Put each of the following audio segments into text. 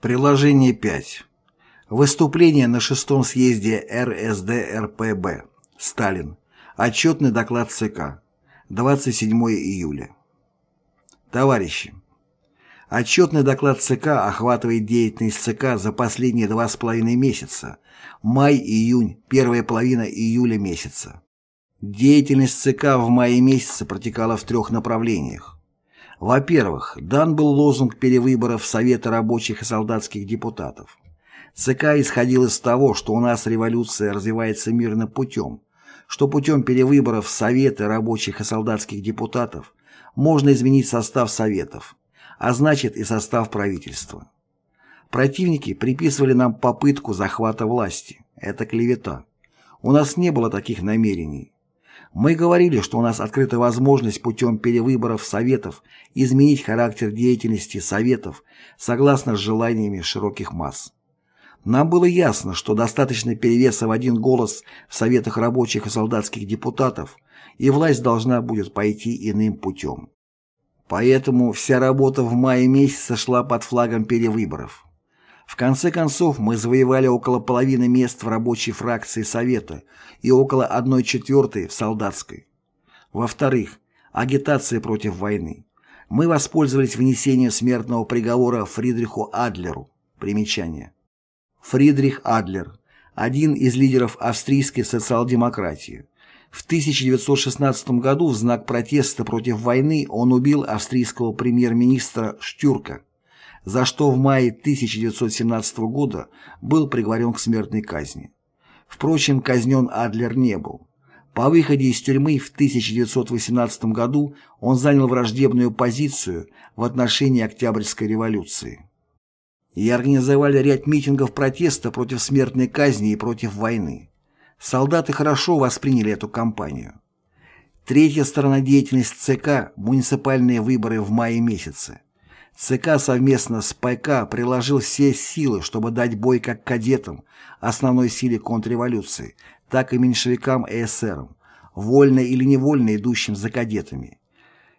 Приложение 5. Выступление на шестом съезде РСДРПб. Сталин. Отчетный доклад ЦК. 27 июля. Товарищи, отчетный доклад ЦК охватывает деятельность ЦК за последние два с половиной месяца, май-июнь, первая половина июля месяца. Деятельность ЦК в мае месяце протекала в трех направлениях. Во-первых, дан был лозунг перевыборов Совета рабочих и солдатских депутатов. ЦК исходил из того, что у нас революция развивается мирным путем, что путем перевыборов Совета рабочих и солдатских депутатов можно изменить состав Советов, а значит и состав правительства. Противники приписывали нам попытку захвата власти. Это клевета. У нас не было таких намерений. Мы говорили, что у нас открыта возможность путем перевыборов Советов изменить характер деятельности Советов согласно с желаниями широких масс. Нам было ясно, что достаточно перевеса в один голос в Советах рабочих и солдатских депутатов, и власть должна будет пойти иным путем. Поэтому вся работа в мае месяце шла под флагом перевыборов. В конце концов, мы завоевали около половины мест в рабочей фракции Совета и около одной четвертой в солдатской. Во-вторых, агитация против войны. Мы воспользовались внесением смертного приговора Фридриху Адлеру. Примечание. Фридрих Адлер, один из лидеров австрийской социал-демократии. В 1916 году в знак протеста против войны он убил австрийского премьер-министра Штюрка за что в мае 1917 года был приговорен к смертной казни. Впрочем, казнен Адлер не был. По выходе из тюрьмы в 1918 году он занял враждебную позицию в отношении Октябрьской революции. И организовали ряд митингов протеста против смертной казни и против войны. Солдаты хорошо восприняли эту кампанию. Третья сторона деятельности ЦК – муниципальные выборы в мае месяце. ЦК совместно с ПК приложил все силы, чтобы дать бой как кадетам, основной силе контрреволюции, так и меньшевикам и эсерам, вольно или невольно идущим за кадетами.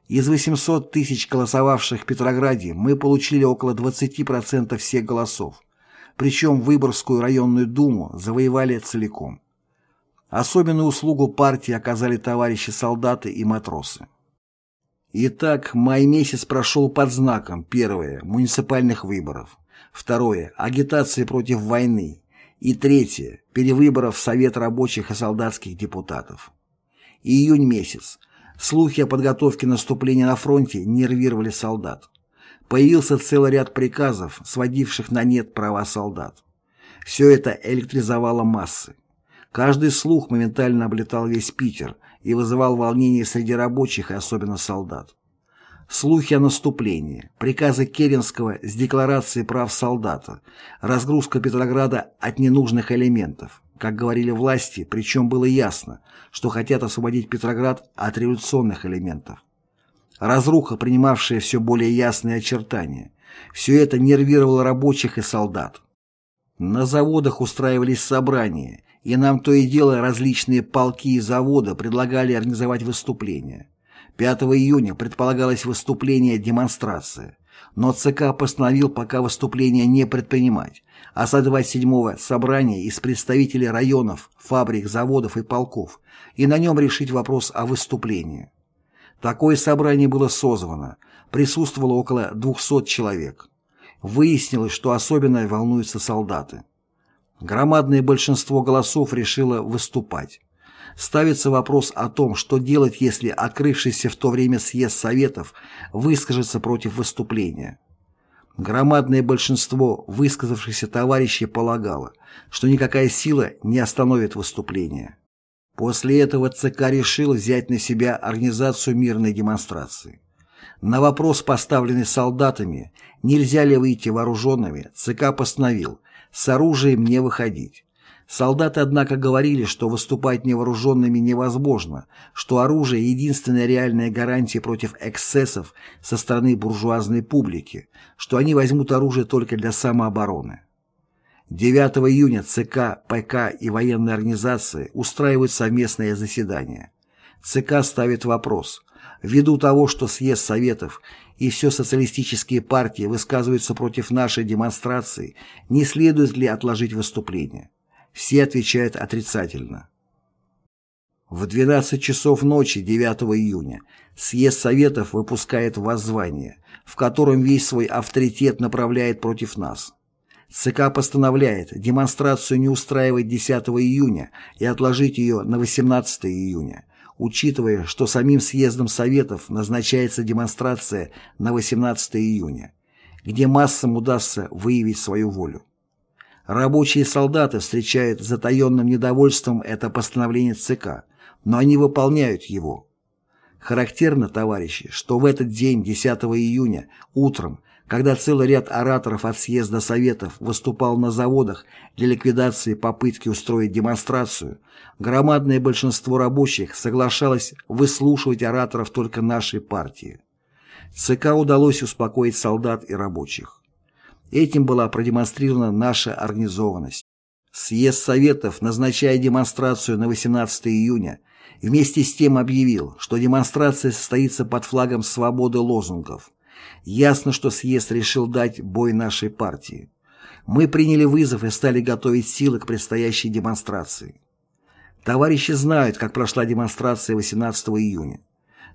Из 800 тысяч голосовавших в Петрограде мы получили около 20% всех голосов, причем Выборгскую районную думу завоевали целиком. Особенную услугу партии оказали товарищи солдаты и матросы. Итак, май месяц прошел под знаком, первое, муниципальных выборов, второе, агитации против войны и третье, перевыборов в Совет рабочих и солдатских депутатов. Июнь месяц. Слухи о подготовке наступления на фронте нервировали солдат. Появился целый ряд приказов, сводивших на нет права солдат. Все это электризовало массы. Каждый слух моментально облетал весь Питер и вызывал волнение среди рабочих и особенно солдат. Слухи о наступлении, приказы Керенского с декларацией прав солдата, разгрузка Петрограда от ненужных элементов, как говорили власти, причем было ясно, что хотят освободить Петроград от революционных элементов. Разруха, принимавшая все более ясные очертания, все это нервировало рабочих и солдат. На заводах устраивались собрания, и нам то и дело различные полки и заводы предлагали организовать выступления. 5 июня предполагалось выступление демонстрация, но ЦК постановил пока выступления не предпринимать, а созвать 7 собрание из представителей районов, фабрик, заводов и полков и на нем решить вопрос о выступлении. Такое собрание было созвано, присутствовало около 200 человек. Выяснилось, что особенно волнуются солдаты. Громадное большинство голосов решило выступать. Ставится вопрос о том, что делать, если открывшийся в то время съезд Советов выскажется против выступления. Громадное большинство высказавшихся товарищей полагало, что никакая сила не остановит выступление. После этого ЦК решил взять на себя организацию мирной демонстрации. На вопрос, поставленный солдатами, нельзя ли выйти вооруженными, ЦК постановил с оружием не выходить. Солдаты, однако, говорили, что выступать невооруженными невозможно, что оружие – единственная реальная гарантия против эксцессов со стороны буржуазной публики, что они возьмут оружие только для самообороны. 9 июня ЦК, ПК и военные организации устраивают совместное заседание. ЦК ставит вопрос, Ввиду того, что съезд Советов и все социалистические партии высказываются против нашей демонстрации, не следует ли отложить выступление? Все отвечают отрицательно. В 12 часов ночи 9 июня съезд Советов выпускает воззвание, в котором весь свой авторитет направляет против нас. ЦК постановляет демонстрацию не устраивать 10 июня и отложить ее на 18 июня, учитывая, что самим съездом Советов назначается демонстрация на 18 июня, где массам удастся выявить свою волю. Рабочие солдаты встречают затаенным недовольством это постановление ЦК, но они выполняют его. Характерно, товарищи, что в этот день, 10 июня, утром, когда целый ряд ораторов от съезда Советов выступал на заводах для ликвидации попытки устроить демонстрацию, громадное большинство рабочих соглашалось выслушивать ораторов только нашей партии. ЦК удалось успокоить солдат и рабочих. Этим была продемонстрирована наша организованность. Съезд Советов, назначая демонстрацию на 18 июня, вместе с тем объявил, что демонстрация состоится под флагом свободы лозунгов – Ясно, что съезд решил дать бой нашей партии. Мы приняли вызов и стали готовить силы к предстоящей демонстрации. Товарищи знают, как прошла демонстрация 18 июня.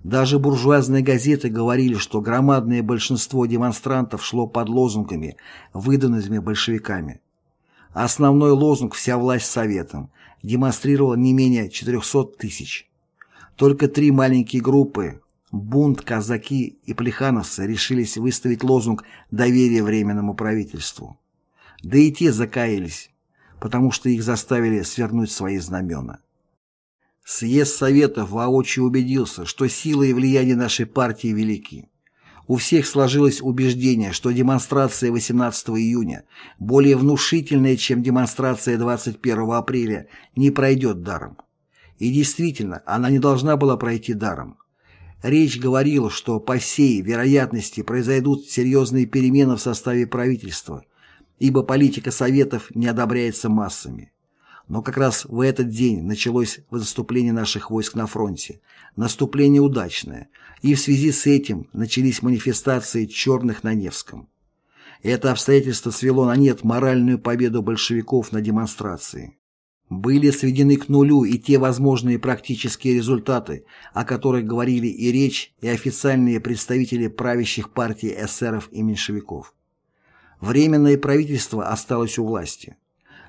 Даже буржуазные газеты говорили, что громадное большинство демонстрантов шло под лозунгами, выданными большевиками. Основной лозунг «Вся власть Советом» демонстрировал не менее 400 тысяч. Только три маленькие группы Бунт, казаки и плехановцы решились выставить лозунг доверия Временному правительству. Да и те закаялись, потому что их заставили свернуть свои знамена. Съезд Советов воочию убедился, что сила и влияние нашей партии велики. У всех сложилось убеждение, что демонстрация 18 июня, более внушительная, чем демонстрация 21 апреля, не пройдет даром. И действительно, она не должна была пройти даром. Речь говорила, что по всей вероятности произойдут серьезные перемены в составе правительства, ибо политика Советов не одобряется массами. Но как раз в этот день началось наступление наших войск на фронте, наступление удачное, и в связи с этим начались манифестации черных на Невском. Это обстоятельство свело на нет моральную победу большевиков на демонстрации. Были сведены к нулю и те возможные практические результаты, о которых говорили и речь, и официальные представители правящих партий эсеров и меньшевиков. Временное правительство осталось у власти.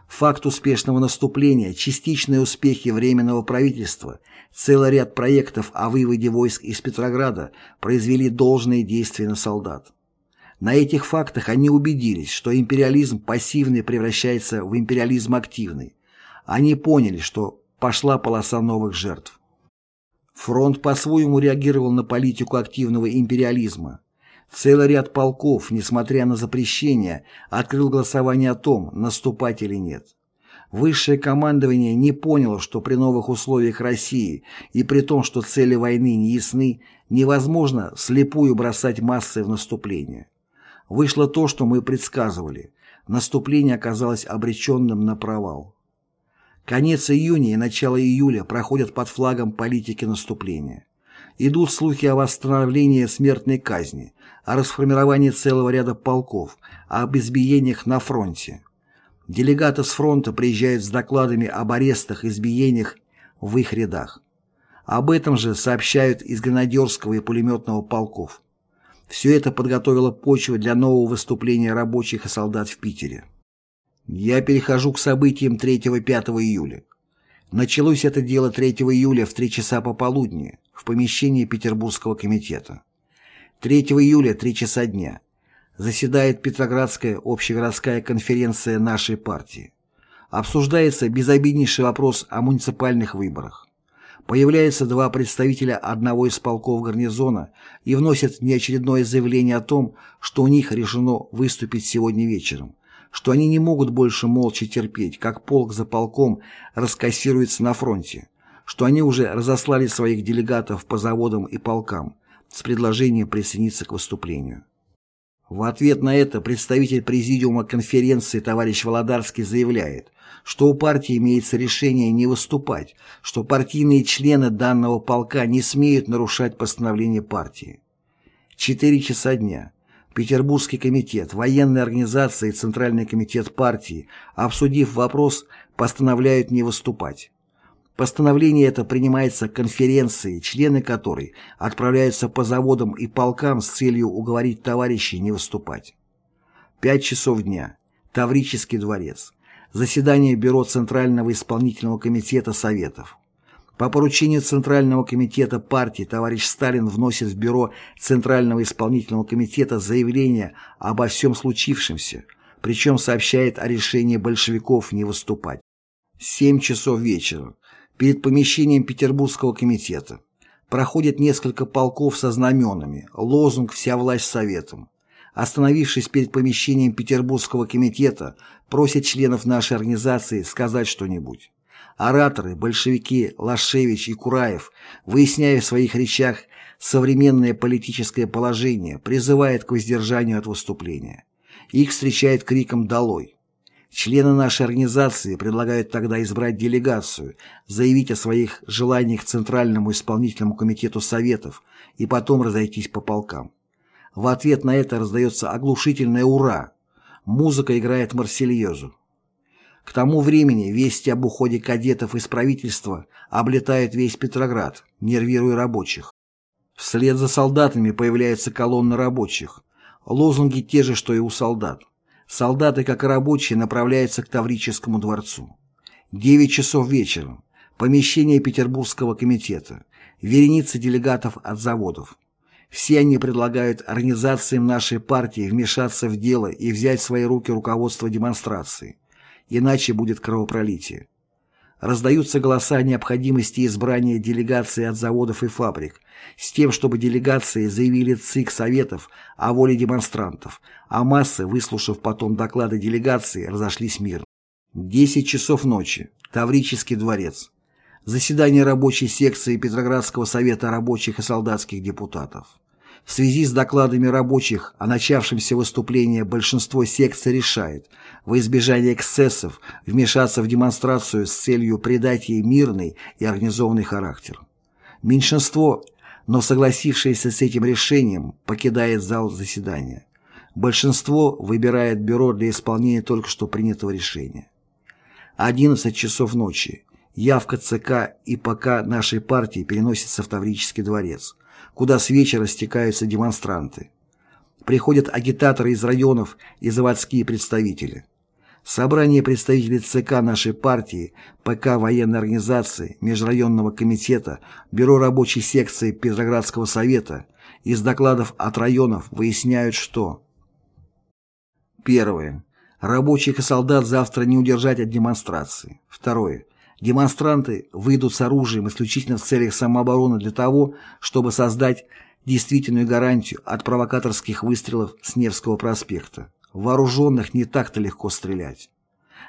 Факт успешного наступления, частичные успехи Временного правительства, целый ряд проектов о выводе войск из Петрограда произвели должные действия на солдат. На этих фактах они убедились, что империализм пассивный превращается в империализм активный, они поняли, что пошла полоса новых жертв. Фронт по-своему реагировал на политику активного империализма. Целый ряд полков, несмотря на запрещение, открыл голосование о том, наступать или нет. Высшее командование не поняло, что при новых условиях России и при том, что цели войны не ясны, невозможно слепую бросать массы в наступление. Вышло то, что мы предсказывали. Наступление оказалось обреченным на провал. Конец июня и начало июля проходят под флагом политики наступления. Идут слухи о восстановлении смертной казни, о расформировании целого ряда полков, об избиениях на фронте. Делегаты с фронта приезжают с докладами об арестах избиениях в их рядах. Об этом же сообщают из гренадерского и пулеметного полков. Все это подготовило почву для нового выступления рабочих и солдат в Питере. Я перехожу к событиям 3-5 июля. Началось это дело 3 июля в 3 часа пополудни в помещении Петербургского комитета. 3 июля 3 часа дня. Заседает Петроградская общегородская конференция нашей партии. Обсуждается безобиднейший вопрос о муниципальных выборах. Появляются два представителя одного из полков гарнизона и вносят неочередное заявление о том, что у них решено выступить сегодня вечером – что они не могут больше молча терпеть, как полк за полком раскассируется на фронте, что они уже разослали своих делегатов по заводам и полкам с предложением присоединиться к выступлению. В ответ на это представитель Президиума конференции товарищ Володарский заявляет, что у партии имеется решение не выступать, что партийные члены данного полка не смеют нарушать постановление партии. Четыре часа дня. Петербургский комитет, военная организация и Центральный комитет партии, обсудив вопрос, постановляют не выступать. Постановление это принимается конференцией, члены которой отправляются по заводам и полкам с целью уговорить товарищей не выступать. Пять часов дня. Таврический дворец. Заседание Бюро Центрального исполнительного комитета Советов. По поручению Центрального комитета партии товарищ Сталин вносит в Бюро Центрального исполнительного комитета заявление обо всем случившемся, причем сообщает о решении большевиков не выступать. 7 часов вечера. Перед помещением Петербургского комитета. Проходит несколько полков со знаменами, лозунг «Вся власть Советом» остановившись перед помещением Петербургского комитета, просит членов нашей организации сказать что-нибудь. Ораторы, большевики Лашевич и Кураев, выясняя в своих речах современное политическое положение, призывают к воздержанию от выступления. Их встречает криком «Долой!». Члены нашей организации предлагают тогда избрать делегацию, заявить о своих желаниях Центральному исполнительному комитету Советов и потом разойтись по полкам. В ответ на это раздается оглушительное «Ура!». Музыка играет Марсельезу. К тому времени вести об уходе кадетов из правительства облетают весь Петроград, нервируя рабочих. Вслед за солдатами появляются колонны рабочих. Лозунги те же, что и у солдат. Солдаты, как и рабочие, направляются к Таврическому дворцу. 9 часов вечера. Помещение Петербургского комитета. Вереница делегатов от заводов. Все они предлагают организациям нашей партии вмешаться в дело и взять в свои руки руководство демонстрации. Иначе будет кровопролитие. Раздаются голоса о необходимости избрания делегации от заводов и фабрик, с тем, чтобы делегации заявили ЦИК Советов о воле демонстрантов, а массы, выслушав потом доклады делегации, разошлись мирно. 10 часов ночи. Таврический дворец. Заседание рабочей секции Петроградского совета рабочих и солдатских депутатов. В связи с докладами рабочих о начавшемся выступлении большинство секций решает, во избежание эксцессов, вмешаться в демонстрацию с целью придать ей мирный и организованный характер. Меньшинство, но согласившееся с этим решением, покидает зал заседания. Большинство выбирает бюро для исполнения только что принятого решения. 11 часов ночи. Явка ЦК и ПК нашей партии переносится в Таврический дворец, куда с вечера стекаются демонстранты. Приходят агитаторы из районов и заводские представители. Собрание представителей ЦК нашей партии, ПК военной организации, Межрайонного комитета, Бюро рабочей секции Петроградского совета из докладов от районов выясняют, что Первое. Рабочих и солдат завтра не удержать от демонстрации. Второе. Демонстранты выйдут с оружием исключительно в целях самообороны для того, чтобы создать действительную гарантию от провокаторских выстрелов с Невского проспекта. Вооруженных не так-то легко стрелять.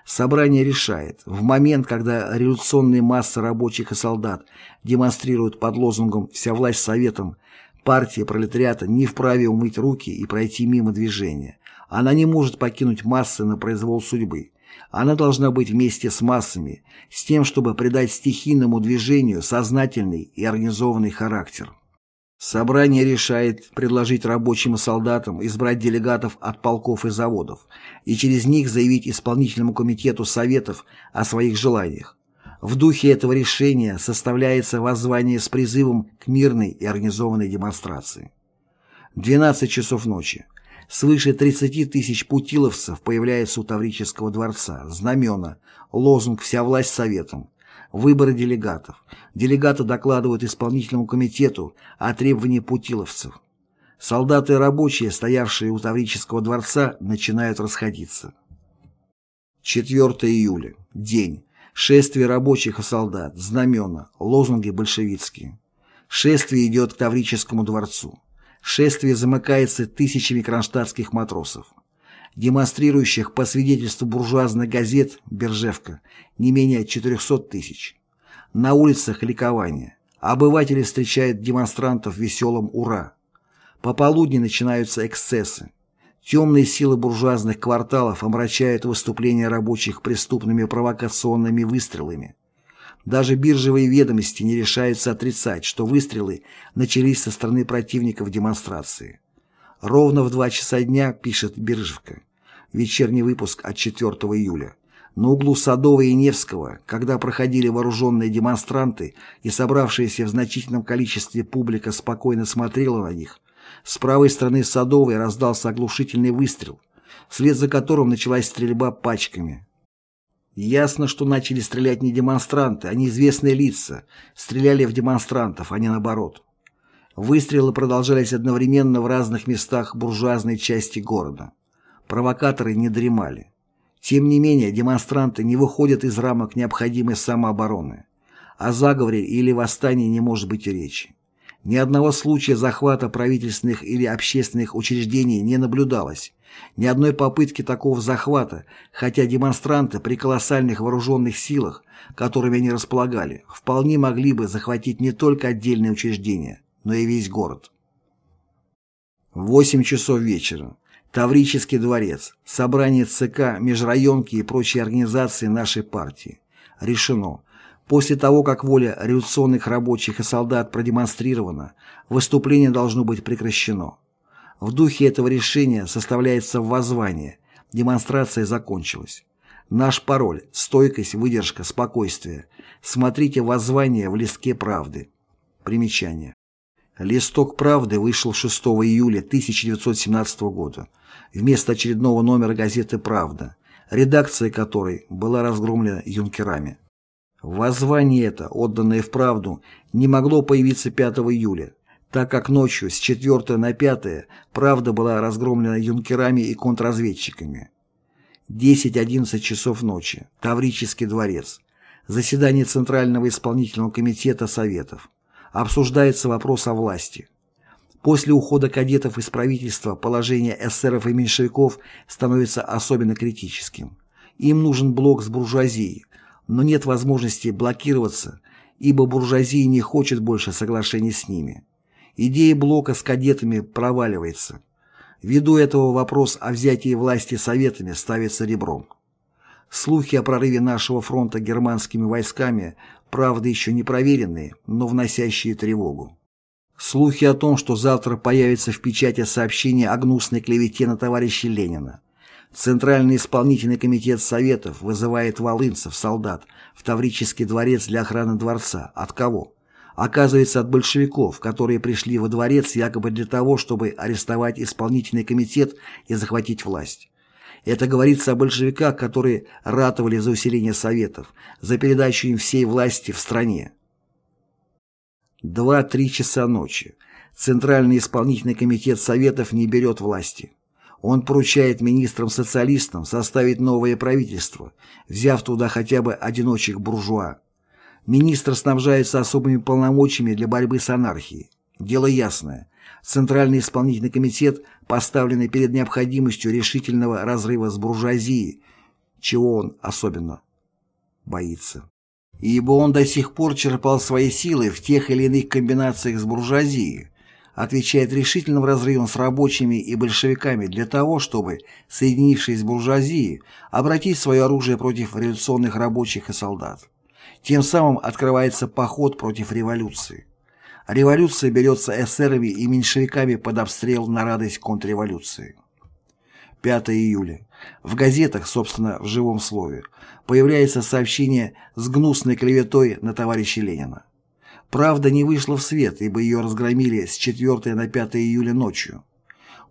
Собрание решает, в момент, когда революционные массы рабочих и солдат демонстрируют под лозунгом «Вся власть советом», партия пролетариата не вправе умыть руки и пройти мимо движения. Она не может покинуть массы на произвол судьбы. Она должна быть вместе с массами, с тем, чтобы придать стихийному движению сознательный и организованный характер. Собрание решает предложить рабочим и солдатам избрать делегатов от полков и заводов и через них заявить исполнительному комитету Советов о своих желаниях. В духе этого решения составляется воззвание с призывом к мирной и организованной демонстрации. 12 часов ночи. Свыше 30 тысяч путиловцев появляются у Таврического дворца, знамена, лозунг «Вся власть советом», выборы делегатов. Делегаты докладывают исполнительному комитету о требовании путиловцев. Солдаты и рабочие, стоявшие у Таврического дворца, начинают расходиться. 4 июля. День. Шествие рабочих и солдат, знамена, лозунги большевистские. Шествие идет к Таврическому дворцу. Шествие замыкается тысячами кронштадтских матросов, демонстрирующих по свидетельству буржуазных газет «Биржевка» не менее 400 тысяч. На улицах ликование. Обыватели встречают демонстрантов веселым «Ура!». Пополудни начинаются эксцессы. Темные силы буржуазных кварталов омрачают выступления рабочих преступными провокационными выстрелами. Даже биржевые ведомости не решаются отрицать, что выстрелы начались со стороны противников демонстрации. Ровно в 2 часа дня, пишет Биржевка, вечерний выпуск от 4 июля, на углу Садовой и Невского, когда проходили вооруженные демонстранты и собравшаяся в значительном количестве публика спокойно смотрела на них, с правой стороны Садовой раздался оглушительный выстрел, вслед за которым началась стрельба пачками. Ясно, что начали стрелять не демонстранты, а неизвестные лица, стреляли в демонстрантов, а не наоборот. Выстрелы продолжались одновременно в разных местах буржуазной части города. Провокаторы не дремали. Тем не менее, демонстранты не выходят из рамок необходимой самообороны. О заговоре или восстании не может быть речи. Ни одного случая захвата правительственных или общественных учреждений не наблюдалось. Ни одной попытки такого захвата, хотя демонстранты при колоссальных вооруженных силах, которыми они располагали, вполне могли бы захватить не только отдельные учреждения, но и весь город. 8 часов вечера. Таврический дворец. Собрание ЦК, межрайонки и прочие организации нашей партии. Решено. После того, как воля революционных рабочих и солдат продемонстрирована, выступление должно быть прекращено. В духе этого решения составляется воззвание. Демонстрация закончилась. Наш пароль – стойкость, выдержка, спокойствие. Смотрите воззвание в листке правды. Примечание. Листок «Правды» вышел 6 июля 1917 года вместо очередного номера газеты «Правда», редакция которой была разгромлена юнкерами. Воззвание это, отданное в «Правду», не могло появиться 5 июля, так как ночью с 4 на 5 «Правда» была разгромлена юнкерами и контрразведчиками. 10-11 часов ночи. Таврический дворец. Заседание Центрального исполнительного комитета Советов обсуждается вопрос о власти. После ухода кадетов из правительства положение эсеров и меньшевиков становится особенно критическим. Им нужен блок с буржуазией, но нет возможности блокироваться, ибо буржуазия не хочет больше соглашений с ними. Идея блока с кадетами проваливается. Ввиду этого вопрос о взятии власти советами ставится ребром. Слухи о прорыве нашего фронта германскими войсками правда еще не проверенные, но вносящие тревогу. Слухи о том, что завтра появится в печати сообщение о гнусной клевете на товарища Ленина. Центральный исполнительный комитет Советов вызывает волынцев, солдат, в Таврический дворец для охраны дворца. От кого? Оказывается, от большевиков, которые пришли во дворец якобы для того, чтобы арестовать исполнительный комитет и захватить власть. Это говорится о большевиках, которые ратовали за усиление Советов, за передачу им всей власти в стране. Два-три часа ночи. Центральный исполнительный комитет Советов не берет власти. Он поручает министрам-социалистам составить новое правительство, взяв туда хотя бы одиночек-буржуа. Министр снабжается особыми полномочиями для борьбы с анархией. Дело ясное. Центральный исполнительный комитет, поставленный перед необходимостью решительного разрыва с буржуазией, чего он особенно боится. Ибо он до сих пор черпал свои силы в тех или иных комбинациях с буржуазией, отвечает решительным разрывом с рабочими и большевиками для того, чтобы, соединившись с буржуазией, обратить свое оружие против революционных рабочих и солдат. Тем самым открывается поход против революции. Революция берется эсерами и меньшевиками под обстрел на радость контрреволюции. 5 июля. В газетах, собственно, в живом слове, появляется сообщение с гнусной клеветой на товарища Ленина. Правда не вышла в свет, ибо ее разгромили с 4 на 5 июля ночью.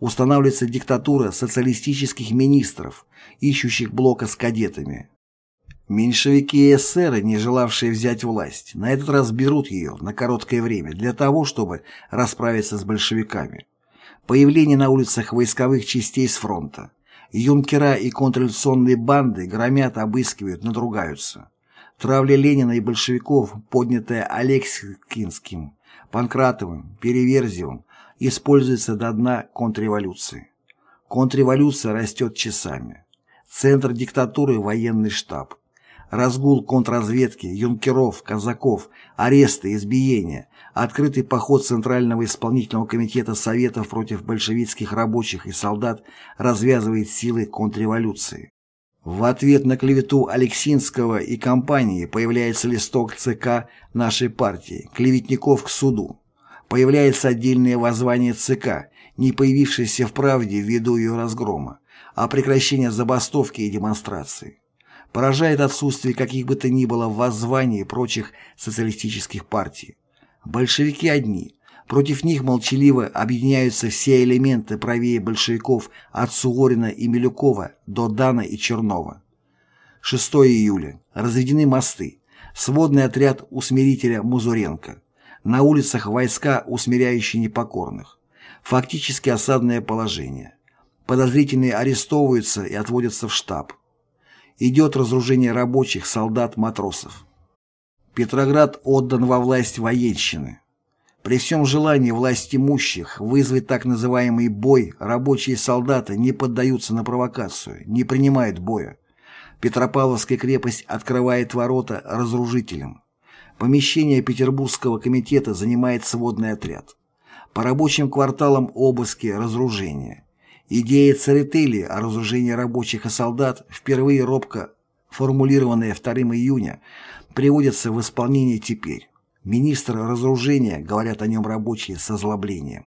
Устанавливается диктатура социалистических министров, ищущих блока с кадетами. Меньшевики и эсеры, не желавшие взять власть, на этот раз берут ее на короткое время для того, чтобы расправиться с большевиками. Появление на улицах войсковых частей с фронта. Юнкера и контрреволюционные банды громят, обыскивают, надругаются. Травля Ленина и большевиков, поднятая Алексинским, Панкратовым, Переверзевым, используется до дна контрреволюции. Контрреволюция растет часами. Центр диктатуры – военный штаб. Разгул контрразведки, юнкеров, казаков, аресты, избиения, открытый поход Центрального исполнительного комитета Советов против большевистских рабочих и солдат развязывает силы контрреволюции. В ответ на клевету Алексинского и компании появляется листок ЦК нашей партии «Клеветников к суду». Появляется отдельное воззвание ЦК, не появившееся в правде ввиду ее разгрома, а прекращение забастовки и демонстрации. Поражает отсутствие каких бы то ни было воззваний прочих социалистических партий. Большевики одни, Против них молчаливо объединяются все элементы правее большевиков от Суворина и Милюкова до Дана и Чернова. 6 июля. Разведены мосты. Сводный отряд усмирителя Музуренко. На улицах войска, усмиряющие непокорных. Фактически осадное положение. Подозрительные арестовываются и отводятся в штаб. Идет разоружение рабочих, солдат, матросов. Петроград отдан во власть военщины. При всем желании власть имущих вызвать так называемый бой, рабочие солдаты не поддаются на провокацию, не принимают боя. Петропавловская крепость открывает ворота разоружителям. Помещение Петербургского комитета занимает сводный отряд. По рабочим кварталам обыски, разоружения. Идея Церетели о разоружении рабочих и солдат, впервые робко формулированная 2 июня, приводится в исполнение теперь. Министр разоружения, говорят о нем рабочие с озлоблением.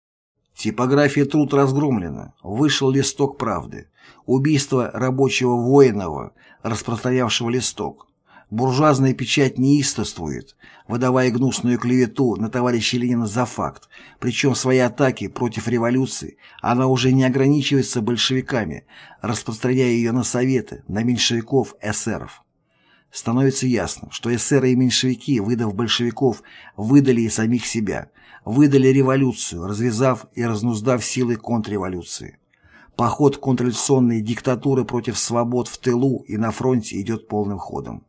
Типография труд разгромлена, вышел листок правды. Убийство рабочего воинова, распространявшего листок. Буржуазная печать неистовствует, выдавая гнусную клевету на товарища Ленина за факт, причем свои атаки против революции она уже не ограничивается большевиками, распространяя ее на советы, на меньшевиков, эсеров становится ясно, что эсеры и меньшевики, выдав большевиков, выдали и самих себя, выдали революцию, развязав и разнуздав силы контрреволюции. Поход контрреволюционной диктатуры против свобод в тылу и на фронте идет полным ходом.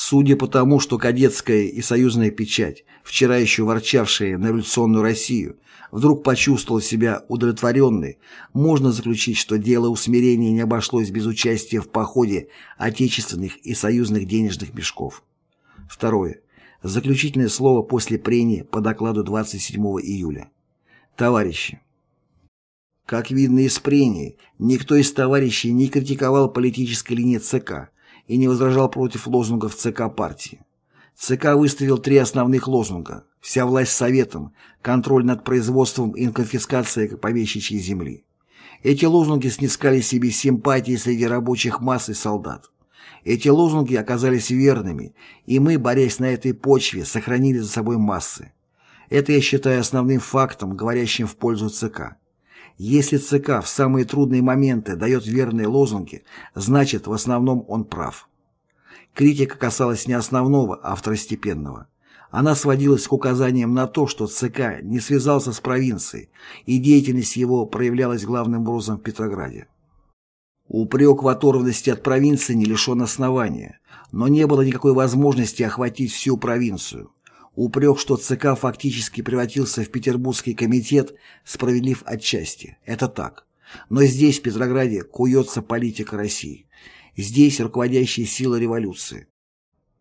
Судя по тому, что кадетская и союзная печать, вчера еще ворчавшая на революционную Россию, вдруг почувствовала себя удовлетворенной, можно заключить, что дело усмирения не обошлось без участия в походе отечественных и союзных денежных мешков. Второе. Заключительное слово после прения по докладу 27 июля. Товарищи, как видно из прений, никто из товарищей не критиковал политической линии ЦК, и не возражал против лозунгов ЦК партии. ЦК выставил три основных лозунга «Вся власть советом», «Контроль над производством и конфискация помещичьей земли». Эти лозунги снискали себе симпатии среди рабочих масс и солдат. Эти лозунги оказались верными, и мы, борясь на этой почве, сохранили за собой массы. Это я считаю основным фактом, говорящим в пользу ЦК. Если ЦК в самые трудные моменты дает верные лозунги, значит в основном он прав. Критика касалась не основного, а второстепенного. Она сводилась к указаниям на то, что ЦК не связался с провинцией, и деятельность его проявлялась главным образом в Петрограде. Упрек в оторванности от провинции не лишен основания, но не было никакой возможности охватить всю провинцию. Упрек, что ЦК фактически превратился в Петербургский комитет, справедлив отчасти. Это так. Но здесь, в Петрограде, куется политика России. Здесь руководящие силы революции.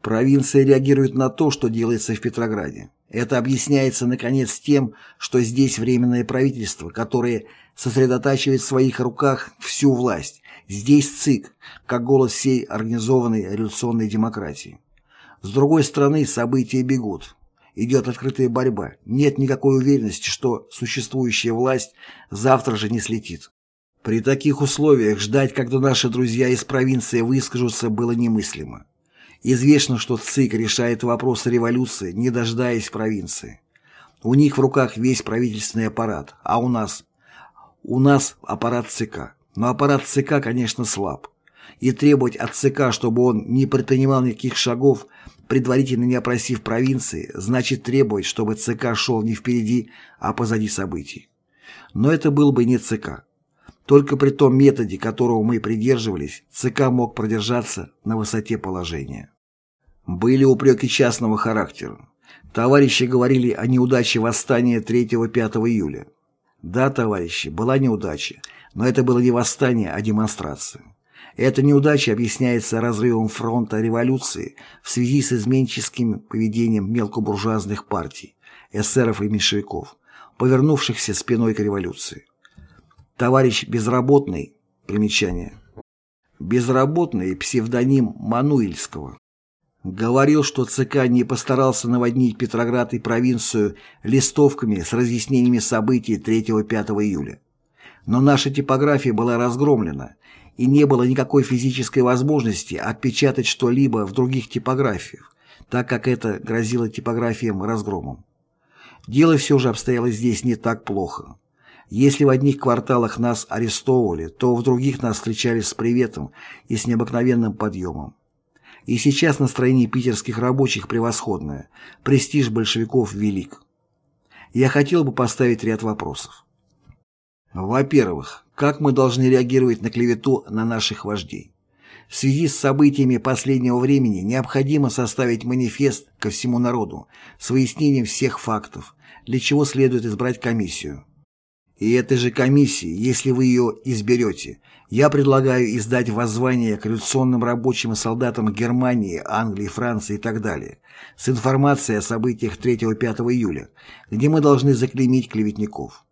Провинция реагирует на то, что делается в Петрограде. Это объясняется, наконец, тем, что здесь временное правительство, которое сосредотачивает в своих руках всю власть. Здесь ЦИК, как голос всей организованной революционной демократии. С другой стороны, события бегут идет открытая борьба. Нет никакой уверенности, что существующая власть завтра же не слетит. При таких условиях ждать, когда наши друзья из провинции выскажутся, было немыслимо. Известно, что ЦИК решает вопросы революции, не дожидаясь провинции. У них в руках весь правительственный аппарат, а у нас? У нас аппарат ЦК. Но аппарат ЦК, конечно, слаб. И требовать от ЦК, чтобы он не предпринимал никаких шагов, предварительно не опросив провинции, значит требовать, чтобы ЦК шел не впереди, а позади событий. Но это был бы не ЦК. Только при том методе, которого мы придерживались, ЦК мог продержаться на высоте положения. Были упреки частного характера. Товарищи говорили о неудаче восстания 3-5 июля. Да, товарищи, была неудача, но это было не восстание, а демонстрация. Эта неудача объясняется разрывом фронта революции в связи с изменческим поведением мелкобуржуазных партий, эсеров и меньшевиков, повернувшихся спиной к революции. Товарищ Безработный, примечание, Безработный псевдоним Мануильского, говорил, что ЦК не постарался наводнить Петроград и провинцию листовками с разъяснениями событий 3-5 июля. Но наша типография была разгромлена, и не было никакой физической возможности отпечатать что-либо в других типографиях, так как это грозило типографиям разгромом. Дело все же обстояло здесь не так плохо. Если в одних кварталах нас арестовывали, то в других нас встречали с приветом и с необыкновенным подъемом. И сейчас настроение питерских рабочих превосходное, престиж большевиков велик. Я хотел бы поставить ряд вопросов. Во-первых, как мы должны реагировать на клевету на наших вождей? В связи с событиями последнего времени необходимо составить манифест ко всему народу с выяснением всех фактов, для чего следует избрать комиссию. И этой же комиссии, если вы ее изберете, я предлагаю издать воззвание к революционным рабочим и солдатам Германии, Англии, Франции и так далее, с информацией о событиях 3-5 июля, где мы должны заклеймить клеветников.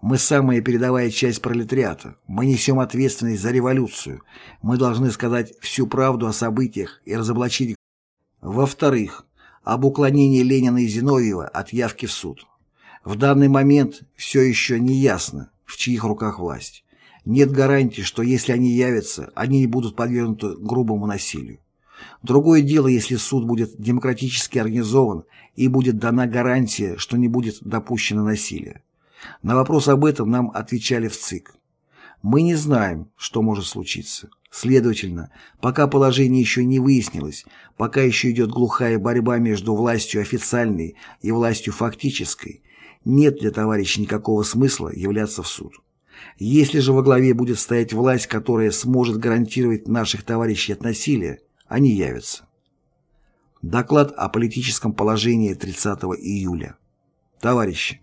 Мы самая передовая часть пролетариата. Мы несем ответственность за революцию. Мы должны сказать всю правду о событиях и разоблачить. Во-вторых, об уклонении Ленина и Зиновьева от явки в суд. В данный момент все еще не ясно, в чьих руках власть. Нет гарантии, что если они явятся, они не будут подвергнуты грубому насилию. Другое дело, если суд будет демократически организован и будет дана гарантия, что не будет допущено насилие. На вопрос об этом нам отвечали в ЦИК. Мы не знаем, что может случиться. Следовательно, пока положение еще не выяснилось, пока еще идет глухая борьба между властью официальной и властью фактической, нет для товарища никакого смысла являться в суд. Если же во главе будет стоять власть, которая сможет гарантировать наших товарищей от насилия, они явятся. Доклад о политическом положении 30 июля. Товарищи,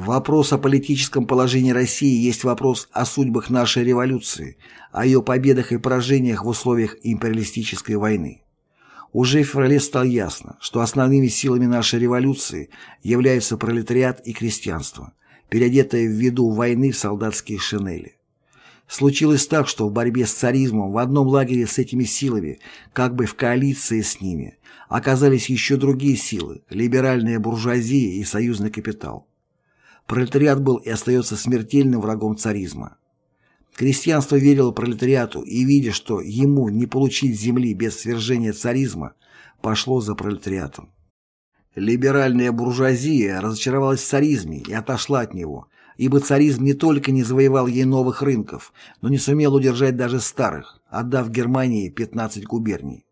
Вопрос о политическом положении России есть вопрос о судьбах нашей революции, о ее победах и поражениях в условиях империалистической войны. Уже в феврале стало ясно, что основными силами нашей революции являются пролетариат и крестьянство, переодетое в виду войны в солдатские шинели. Случилось так, что в борьбе с царизмом в одном лагере с этими силами, как бы в коалиции с ними, оказались еще другие силы – либеральная буржуазия и союзный капитал. Пролетариат был и остается смертельным врагом царизма. Крестьянство верило пролетариату и, видя, что ему не получить земли без свержения царизма, пошло за пролетариатом. Либеральная буржуазия разочаровалась в царизме и отошла от него, ибо царизм не только не завоевал ей новых рынков, но не сумел удержать даже старых, отдав Германии 15 губерний.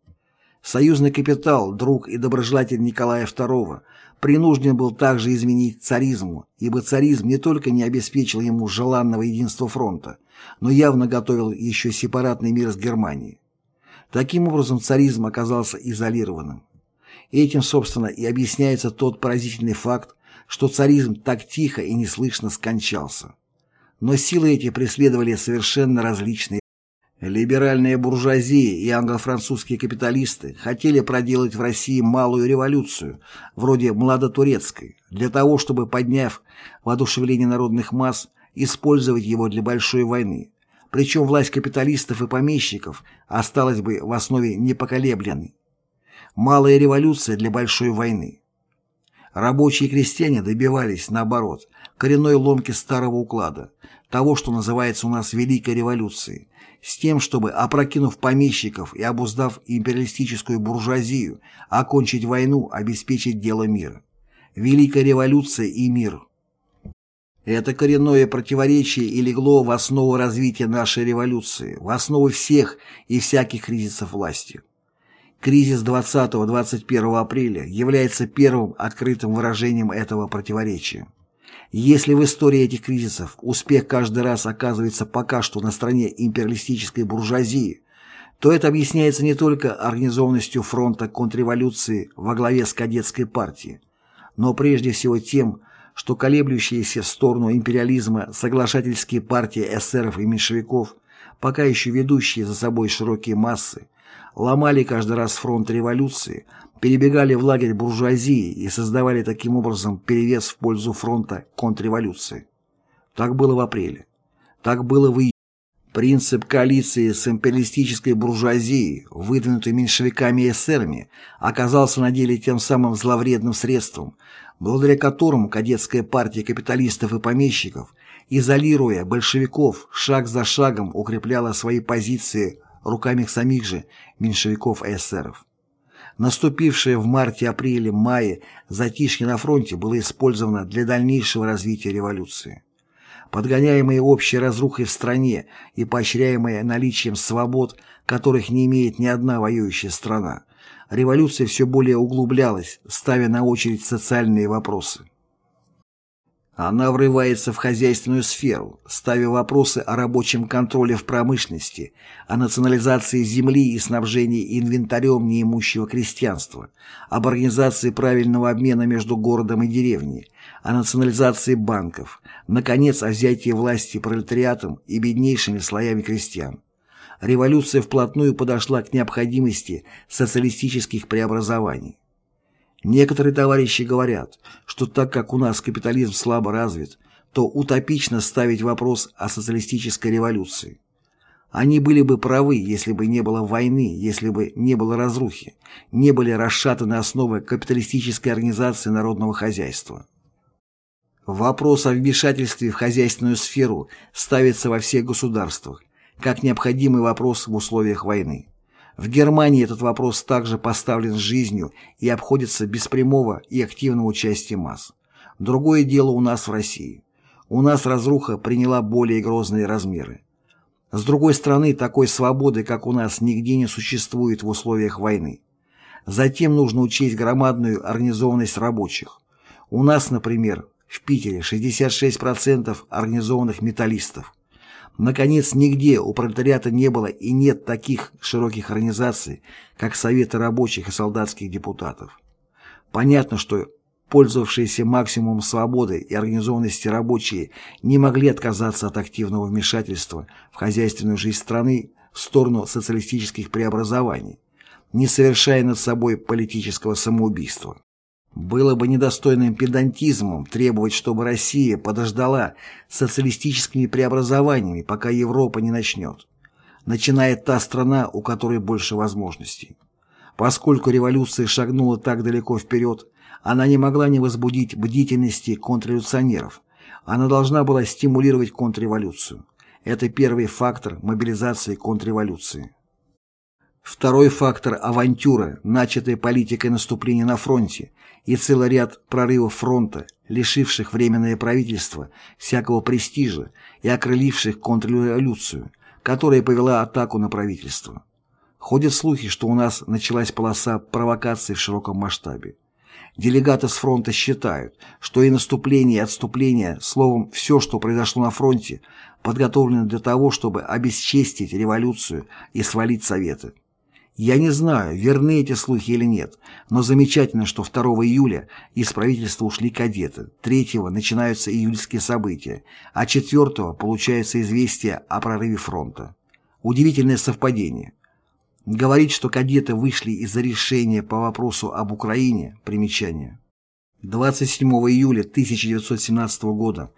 Союзный капитал, друг и доброжелатель Николая II, принужден был также изменить царизму, ибо царизм не только не обеспечил ему желанного единства фронта, но явно готовил еще сепаратный мир с Германией. Таким образом, царизм оказался изолированным. Этим, собственно, и объясняется тот поразительный факт, что царизм так тихо и неслышно скончался. Но силы эти преследовали совершенно различные Либеральная буржуазия и англо-французские капиталисты хотели проделать в России малую революцию, вроде младотурецкой, для того, чтобы, подняв воодушевление народных масс, использовать его для большой войны. Причем власть капиталистов и помещиков осталась бы в основе непоколебленной. Малая революция для большой войны. Рабочие и крестьяне добивались, наоборот, коренной ломки старого уклада, того, что называется у нас Великой революцией, с тем, чтобы, опрокинув помещиков и обуздав империалистическую буржуазию, окончить войну, обеспечить дело мира. Великая революция и мир. Это коренное противоречие и легло в основу развития нашей революции, в основу всех и всяких кризисов власти. Кризис 20-21 апреля является первым открытым выражением этого противоречия. Если в истории этих кризисов успех каждый раз оказывается пока что на стороне империалистической буржуазии, то это объясняется не только организованностью фронта контрреволюции во главе с кадетской партией, но прежде всего тем, что колеблющиеся в сторону империализма соглашательские партии эсеров и меньшевиков пока еще ведущие за собой широкие массы, ломали каждый раз фронт революции, перебегали в лагерь буржуазии и создавали таким образом перевес в пользу фронта контрреволюции. Так было в апреле. Так было в июне. Принцип коалиции с империалистической буржуазией, выдвинутый меньшевиками и эсерами, оказался на деле тем самым зловредным средством, благодаря которому кадетская партия капиталистов и помещиков, изолируя большевиков, шаг за шагом укрепляла свои позиции руками самих же меньшевиков и эсеров. Наступившее в марте-апреле-мае затишье на фронте было использовано для дальнейшего развития революции подгоняемые общей разрухой в стране и поощряемые наличием свобод, которых не имеет ни одна воюющая страна, революция все более углублялась, ставя на очередь социальные вопросы. Она врывается в хозяйственную сферу, ставя вопросы о рабочем контроле в промышленности, о национализации земли и снабжении инвентарем неимущего крестьянства, об организации правильного обмена между городом и деревней, о национализации банков, наконец, о взятии власти пролетариатом и беднейшими слоями крестьян. Революция вплотную подошла к необходимости социалистических преобразований. Некоторые товарищи говорят, что так как у нас капитализм слабо развит, то утопично ставить вопрос о социалистической революции. Они были бы правы, если бы не было войны, если бы не было разрухи, не были расшатаны основы капиталистической организации народного хозяйства. Вопрос о вмешательстве в хозяйственную сферу ставится во всех государствах, как необходимый вопрос в условиях войны. В Германии этот вопрос также поставлен с жизнью и обходится без прямого и активного участия масс. Другое дело у нас в России. У нас разруха приняла более грозные размеры. С другой стороны, такой свободы, как у нас, нигде не существует в условиях войны. Затем нужно учесть громадную организованность рабочих. У нас, например, в Питере 66% организованных металлистов. Наконец, нигде у пролетариата не было и нет таких широких организаций, как Советы рабочих и солдатских депутатов. Понятно, что пользовавшиеся максимумом свободы и организованности рабочие не могли отказаться от активного вмешательства в хозяйственную жизнь страны в сторону социалистических преобразований, не совершая над собой политического самоубийства. Было бы недостойным педантизмом требовать, чтобы Россия подождала социалистическими преобразованиями, пока Европа не начнет. Начинает та страна, у которой больше возможностей. Поскольку революция шагнула так далеко вперед, она не могла не возбудить бдительности контрреволюционеров. Она должна была стимулировать контрреволюцию. Это первый фактор мобилизации контрреволюции. Второй фактор – авантюра, начатая политикой наступления на фронте, и целый ряд прорывов фронта, лишивших Временное правительство всякого престижа и окрыливших контрреволюцию, которая повела атаку на правительство. Ходят слухи, что у нас началась полоса провокаций в широком масштабе. Делегаты с фронта считают, что и наступление, и отступление, словом, все, что произошло на фронте, подготовлено для того, чтобы обесчестить революцию и свалить Советы. Я не знаю, верны эти слухи или нет, но замечательно, что 2 июля из правительства ушли кадеты, 3 начинаются июльские события, а 4 получается известие о прорыве фронта. Удивительное совпадение. Говорить, что кадеты вышли из-за решения по вопросу об Украине, примечание. 27 июля 1917 года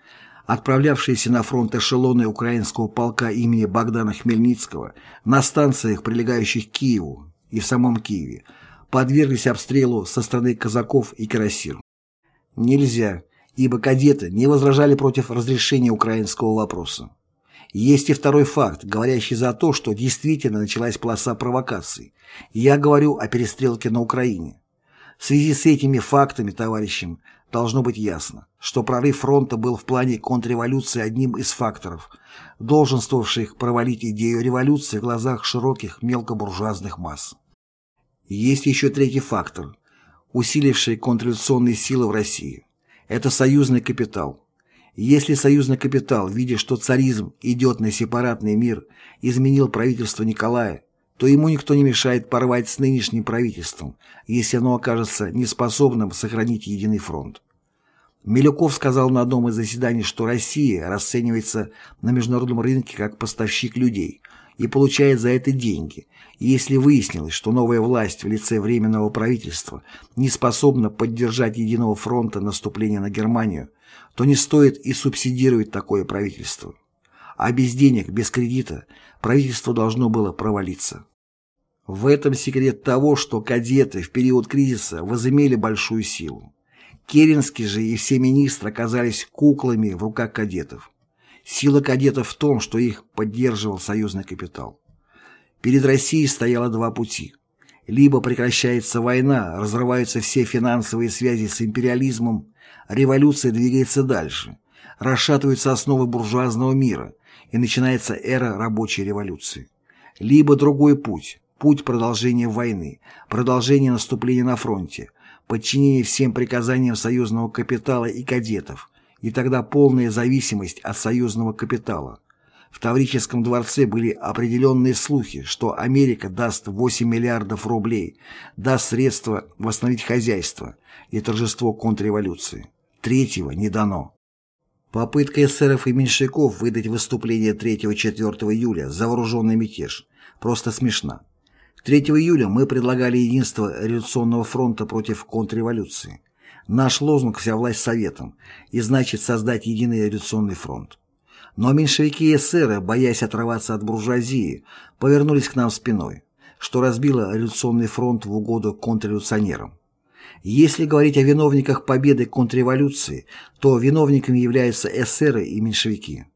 отправлявшиеся на фронт эшелоны украинского полка имени Богдана Хмельницкого на станциях, прилегающих к Киеву и в самом Киеве, подверглись обстрелу со стороны казаков и кирасир. Нельзя, ибо кадеты не возражали против разрешения украинского вопроса. Есть и второй факт, говорящий за то, что действительно началась полоса провокаций. Я говорю о перестрелке на Украине. В связи с этими фактами, товарищам, должно быть ясно, что прорыв фронта был в плане контрреволюции одним из факторов, долженствовавших провалить идею революции в глазах широких мелкобуржуазных масс. Есть еще третий фактор, усиливший контрреволюционные силы в России. Это союзный капитал. Если союзный капитал, видя, что царизм идет на сепаратный мир, изменил правительство Николая, то ему никто не мешает порвать с нынешним правительством, если оно окажется неспособным сохранить единый фронт. Милюков сказал на одном из заседаний, что Россия расценивается на международном рынке как поставщик людей и получает за это деньги. И если выяснилось, что новая власть в лице Временного правительства не способна поддержать единого фронта наступления на Германию, то не стоит и субсидировать такое правительство. А без денег, без кредита правительство должно было провалиться. В этом секрет того, что кадеты в период кризиса возымели большую силу. Керенский же и все министры оказались куклами в руках кадетов. Сила кадетов в том, что их поддерживал союзный капитал. Перед Россией стояло два пути. Либо прекращается война, разрываются все финансовые связи с империализмом, революция двигается дальше, расшатываются основы буржуазного мира, и начинается эра рабочей революции. Либо другой путь, путь продолжения войны, продолжения наступления на фронте, подчинение всем приказаниям союзного капитала и кадетов, и тогда полная зависимость от союзного капитала. В Таврическом дворце были определенные слухи, что Америка даст 8 миллиардов рублей, даст средства восстановить хозяйство и торжество контрреволюции. Третьего не дано. Попытка эсеров и меньшевиков выдать выступление 3-4 июля за вооруженный мятеж просто смешна. 3 июля мы предлагали единство революционного фронта против контрреволюции. Наш лозунг «Вся власть советом» и значит создать единый революционный фронт. Но меньшевики и эсеры, боясь отрываться от буржуазии, повернулись к нам спиной, что разбило революционный фронт в угоду контрреволюционерам. Если говорить о виновниках победы контрреволюции, то виновниками являются эсеры и меньшевики.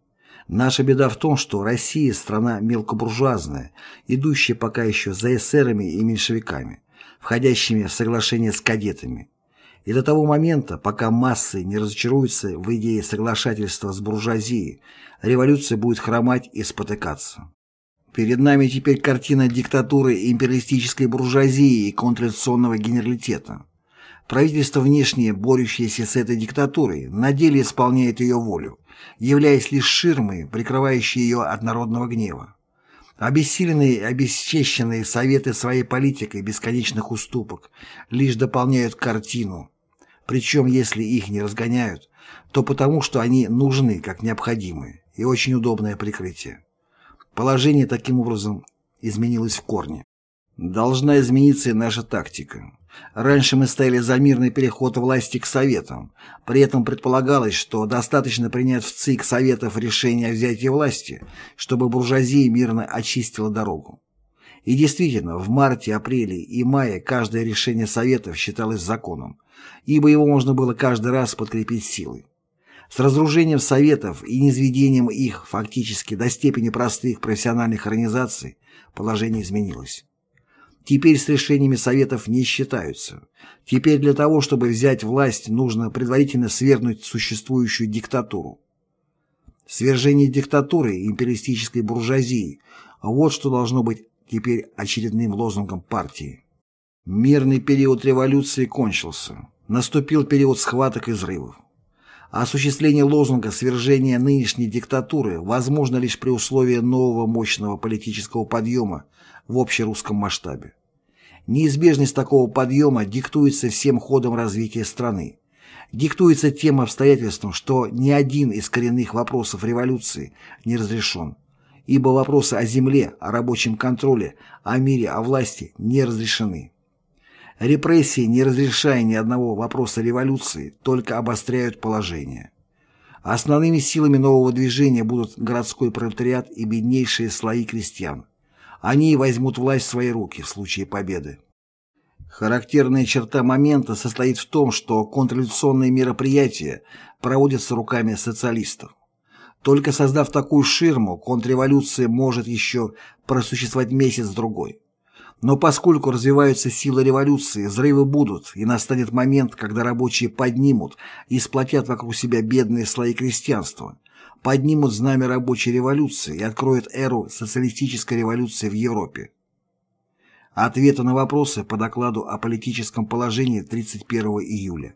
Наша беда в том, что Россия – страна мелкобуржуазная, идущая пока еще за эсерами и меньшевиками, входящими в соглашение с кадетами. И до того момента, пока массы не разочаруются в идее соглашательства с буржуазией, революция будет хромать и спотыкаться. Перед нами теперь картина диктатуры империалистической буржуазии и контрреволюционного генералитета. Правительство внешнее, борющееся с этой диктатурой, на деле исполняет ее волю, являясь лишь ширмой, прикрывающей ее от народного гнева. Обессиленные и обесчещенные советы своей политикой бесконечных уступок лишь дополняют картину, причем если их не разгоняют, то потому, что они нужны как необходимые и очень удобное прикрытие. Положение таким образом изменилось в корне. Должна измениться и наша тактика. Раньше мы стояли за мирный переход власти к Советам. При этом предполагалось, что достаточно принять в ЦИК Советов решение о взятии власти, чтобы буржуазия мирно очистила дорогу. И действительно, в марте, апреле и мае каждое решение Советов считалось законом, ибо его можно было каждый раз подкрепить силой. С разоружением Советов и низведением их фактически до степени простых профессиональных организаций положение изменилось. Теперь с решениями Советов не считаются. Теперь для того, чтобы взять власть, нужно предварительно свергнуть существующую диктатуру. Свержение диктатуры империалистической буржуазии – вот что должно быть теперь очередным лозунгом партии. Мирный период революции кончился. Наступил период схваток и взрывов. Осуществление лозунга свержения нынешней диктатуры возможно лишь при условии нового мощного политического подъема в общерусском масштабе. Неизбежность такого подъема диктуется всем ходом развития страны. Диктуется тем обстоятельством, что ни один из коренных вопросов революции не разрешен, ибо вопросы о земле, о рабочем контроле, о мире, о власти не разрешены. Репрессии, не разрешая ни одного вопроса революции, только обостряют положение. Основными силами нового движения будут городской пролетариат и беднейшие слои крестьян. Они возьмут власть в свои руки в случае победы. Характерная черта момента состоит в том, что контрреволюционные мероприятия проводятся руками социалистов. Только создав такую ширму, контрреволюция может еще просуществовать месяц-другой. Но поскольку развиваются силы революции, взрывы будут, и настанет момент, когда рабочие поднимут и сплотят вокруг себя бедные слои крестьянства, поднимут знамя рабочей революции и откроют эру социалистической революции в Европе. Ответы на вопросы по докладу о политическом положении 31 июля.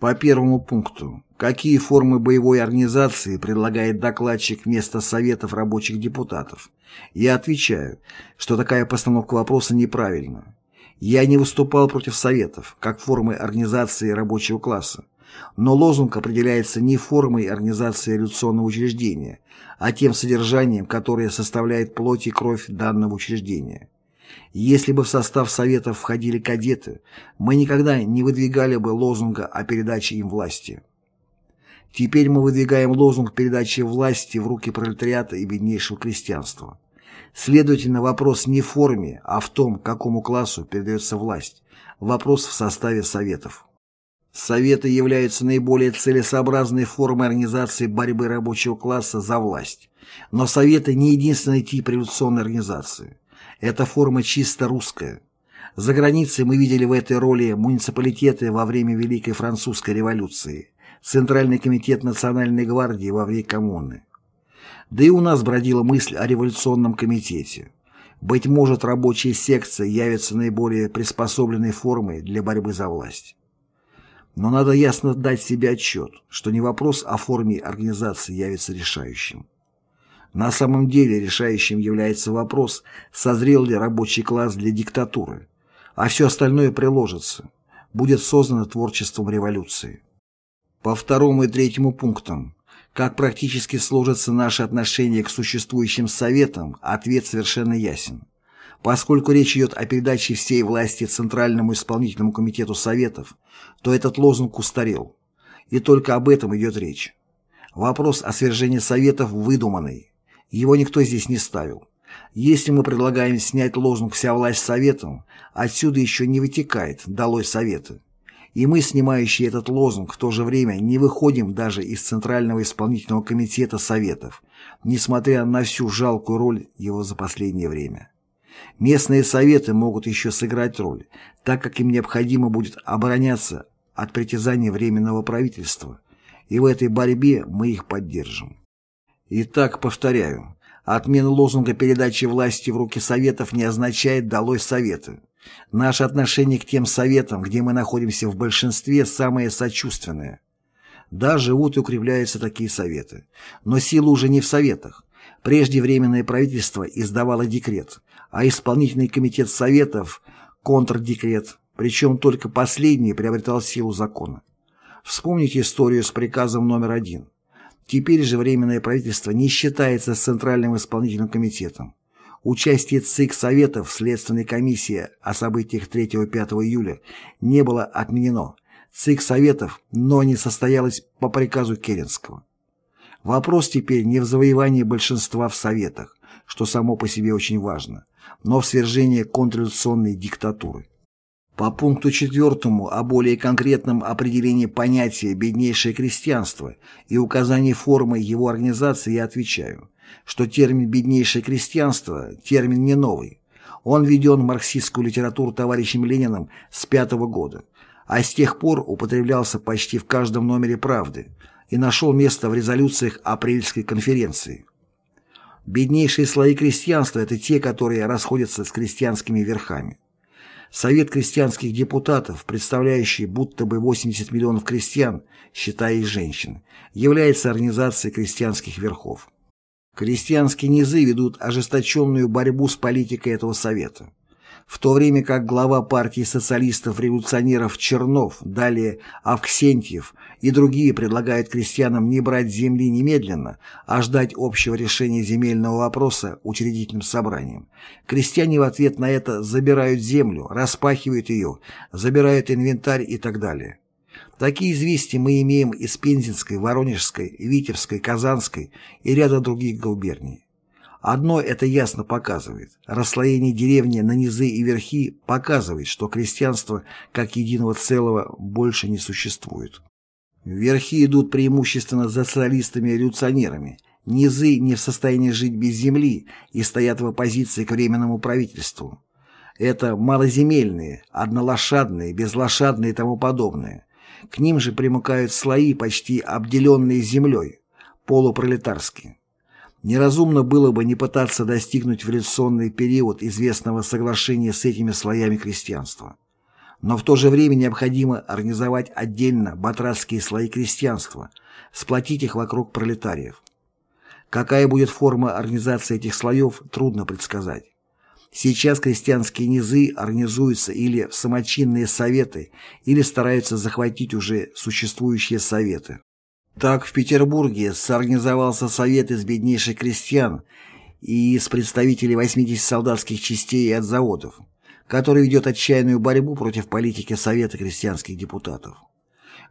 По первому пункту. Какие формы боевой организации предлагает докладчик вместо Советов рабочих депутатов? Я отвечаю, что такая постановка вопроса неправильна. Я не выступал против Советов, как формы организации рабочего класса, Но лозунг определяется не формой организации революционного учреждения, а тем содержанием, которое составляет плоть и кровь данного учреждения. Если бы в состав Советов входили кадеты, мы никогда не выдвигали бы лозунга о передаче им власти. Теперь мы выдвигаем лозунг передачи власти в руки пролетариата и беднейшего крестьянства. Следовательно, вопрос не в форме, а в том, какому классу передается власть. Вопрос в составе Советов. Советы являются наиболее целесообразной формой организации борьбы рабочего класса за власть. Но Советы не единственный тип революционной организации. Эта форма чисто русская. За границей мы видели в этой роли муниципалитеты во время Великой Французской революции, Центральный комитет Национальной гвардии во время коммуны. Да и у нас бродила мысль о революционном комитете. Быть может, рабочая секция явится наиболее приспособленной формой для борьбы за власть. Но надо ясно дать себе отчет, что не вопрос о форме организации явится решающим. На самом деле решающим является вопрос, созрел ли рабочий класс для диктатуры, а все остальное приложится, будет создано творчеством революции. По второму и третьему пунктам, как практически сложатся наши отношения к существующим советам, ответ совершенно ясен. Поскольку речь идет о передаче всей власти Центральному исполнительному комитету Советов, то этот лозунг устарел. И только об этом идет речь. Вопрос о свержении Советов выдуманный. Его никто здесь не ставил. Если мы предлагаем снять лозунг «Вся власть Советам», отсюда еще не вытекает «Долой Советы». И мы, снимающие этот лозунг, в то же время не выходим даже из Центрального исполнительного комитета Советов, несмотря на всю жалкую роль его за последнее время. Местные советы могут еще сыграть роль, так как им необходимо будет обороняться от притязаний Временного правительства, и в этой борьбе мы их поддержим. Итак, повторяю, отмена лозунга передачи власти в руки Советов не означает «долой Советы». Наше отношение к тем Советам, где мы находимся в большинстве, самое сочувственное. Да, живут и укрепляются такие Советы. Но сила уже не в Советах. Прежде Временное правительство издавало декрет, а исполнительный комитет Советов – контрдекрет, причем только последний приобретал силу закона. Вспомните историю с приказом номер один. Теперь же Временное правительство не считается Центральным исполнительным комитетом. Участие ЦИК Советов в Следственной комиссии о событиях 3-5 июля не было отменено. ЦИК Советов, но не состоялось по приказу Керенского. Вопрос теперь не в завоевании большинства в Советах, что само по себе очень важно, но в свержении контрреволюционной диктатуры. По пункту четвертому о более конкретном определении понятия «беднейшее крестьянство» и указании формы его организации я отвечаю, что термин «беднейшее крестьянство» – термин не новый. Он введен в марксистскую литературу товарищем Лениным с пятого года, а с тех пор употреблялся почти в каждом номере «Правды» и нашел место в резолюциях апрельской конференции. Беднейшие слои крестьянства – это те, которые расходятся с крестьянскими верхами. Совет крестьянских депутатов, представляющий будто бы 80 миллионов крестьян, считая их женщин, является организацией крестьянских верхов. Крестьянские низы ведут ожесточенную борьбу с политикой этого совета в то время как глава партии социалистов-революционеров Чернов, далее Авксентьев и другие предлагают крестьянам не брать земли немедленно, а ждать общего решения земельного вопроса учредительным собранием. Крестьяне в ответ на это забирают землю, распахивают ее, забирают инвентарь и так далее. Такие известия мы имеем из Пензенской, Воронежской, Витебской, Казанской и ряда других губерний. Одно это ясно показывает. Расслоение деревни на низы и верхи показывает, что крестьянство как единого целого больше не существует. Верхи идут преимущественно за социалистами-революционерами, низы не в состоянии жить без земли и стоят в оппозиции к Временному правительству. Это малоземельные, однолошадные, безлошадные и тому подобное. К ним же примыкают слои, почти обделенные землей, полупролетарские. Неразумно было бы не пытаться достигнуть в революционный период известного соглашения с этими слоями крестьянства. Но в то же время необходимо организовать отдельно батрацкие слои крестьянства, сплотить их вокруг пролетариев. Какая будет форма организации этих слоев, трудно предсказать. Сейчас крестьянские низы организуются или в самочинные советы, или стараются захватить уже существующие советы. Так в Петербурге соорганизовался совет из беднейших крестьян и из представителей 80 солдатских частей и от заводов, который ведет отчаянную борьбу против политики Совета крестьянских депутатов.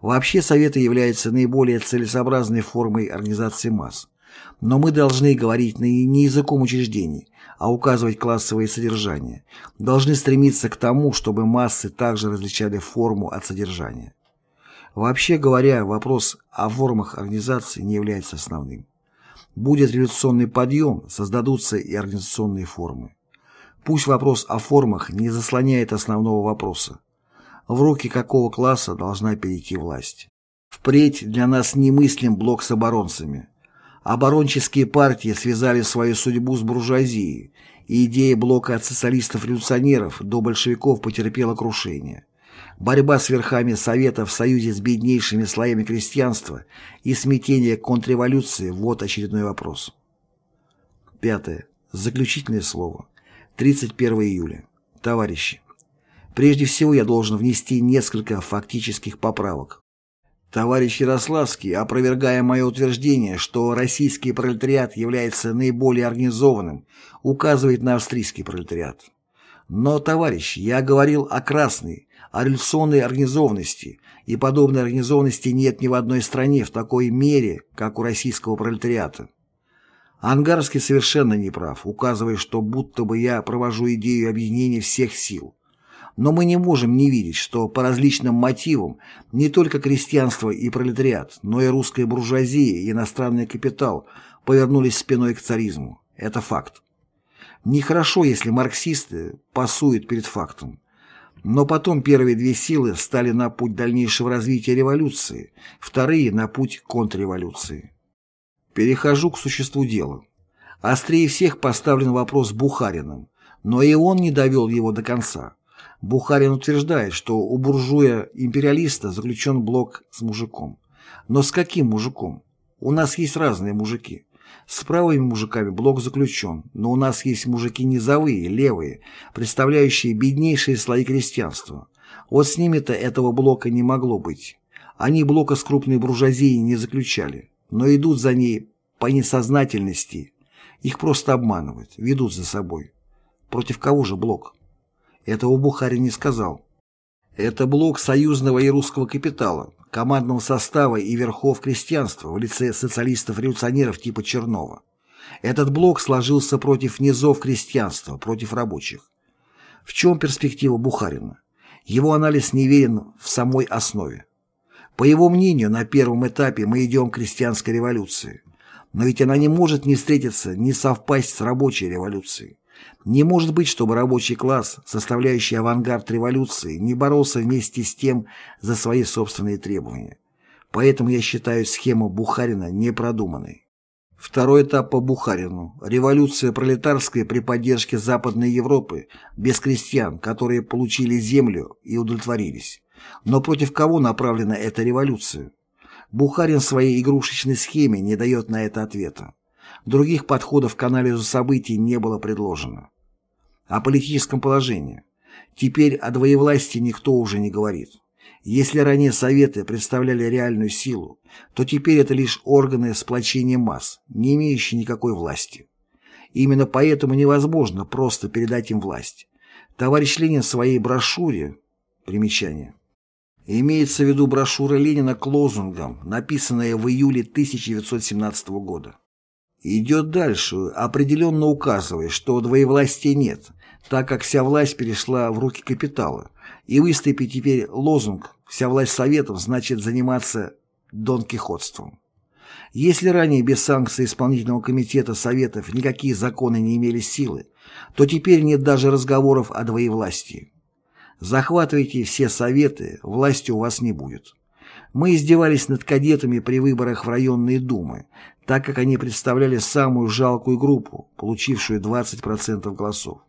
Вообще Советы являются наиболее целесообразной формой организации масс. Но мы должны говорить не языком учреждений, а указывать классовое содержание. Должны стремиться к тому, чтобы массы также различали форму от содержания. Вообще говоря, вопрос о формах организации не является основным. Будет революционный подъем, создадутся и организационные формы. Пусть вопрос о формах не заслоняет основного вопроса. В руки какого класса должна перейти власть? Впредь для нас немыслим блок с оборонцами. Оборонческие партии связали свою судьбу с буржуазией, и идея блока от социалистов-революционеров до большевиков потерпела крушение. Борьба с верхами Совета в союзе с беднейшими слоями крестьянства и смятение контрреволюции – вот очередной вопрос. Пятое. Заключительное слово. 31 июля. Товарищи, прежде всего я должен внести несколько фактических поправок. Товарищ Ярославский, опровергая мое утверждение, что российский пролетариат является наиболее организованным, указывает на австрийский пролетариат. Но, товарищ, я говорил о красной, о революционной организованности, и подобной организованности нет ни в одной стране в такой мере, как у российского пролетариата. Ангарский совершенно не прав, указывая, что будто бы я провожу идею объединения всех сил. Но мы не можем не видеть, что по различным мотивам не только крестьянство и пролетариат, но и русская буржуазия и иностранный капитал повернулись спиной к царизму. Это факт. Нехорошо, если марксисты пасуют перед фактом. Но потом первые две силы стали на путь дальнейшего развития революции, вторые – на путь контрреволюции. Перехожу к существу дела. Острее всех поставлен вопрос Бухариным, но и он не довел его до конца. Бухарин утверждает, что у буржуя-империалиста заключен блок с мужиком. Но с каким мужиком? У нас есть разные мужики. С правыми мужиками блок заключен, но у нас есть мужики низовые, левые, представляющие беднейшие слои крестьянства. Вот с ними-то этого блока не могло быть. Они блока с крупной буржуазией не заключали, но идут за ней по несознательности. Их просто обманывают, ведут за собой. Против кого же блок? Этого Бухарин не сказал. Это блок союзного и русского капитала, командного состава и верхов крестьянства в лице социалистов-революционеров типа Чернова. Этот блок сложился против низов крестьянства, против рабочих. В чем перспектива Бухарина? Его анализ неверен в самой основе. По его мнению, на первом этапе мы идем к крестьянской революции. Но ведь она не может не встретиться, не совпасть с рабочей революцией. Не может быть, чтобы рабочий класс, составляющий авангард революции, не боролся вместе с тем за свои собственные требования. Поэтому я считаю схему Бухарина непродуманной. Второй этап по Бухарину – революция пролетарская при поддержке Западной Европы, без крестьян, которые получили землю и удовлетворились. Но против кого направлена эта революция? Бухарин своей игрушечной схеме не дает на это ответа. Других подходов к анализу событий не было предложено. О политическом положении. Теперь о двоевластии никто уже не говорит. Если ранее Советы представляли реальную силу, то теперь это лишь органы сплочения масс, не имеющие никакой власти. Именно поэтому невозможно просто передать им власть. Товарищ Ленин в своей брошюре, примечание, имеется в виду брошюра Ленина к лозунгам, написанная в июле 1917 года. Идет дальше, определенно указывая, что двоевластия нет, так как вся власть перешла в руки капитала, и выступить теперь лозунг «Вся власть Советов» значит заниматься донкихотством. Если ранее без санкций исполнительного комитета Советов никакие законы не имели силы, то теперь нет даже разговоров о двоевластии. Захватывайте все Советы, власти у вас не будет. Мы издевались над кадетами при выборах в районные думы, так как они представляли самую жалкую группу, получившую 20% голосов.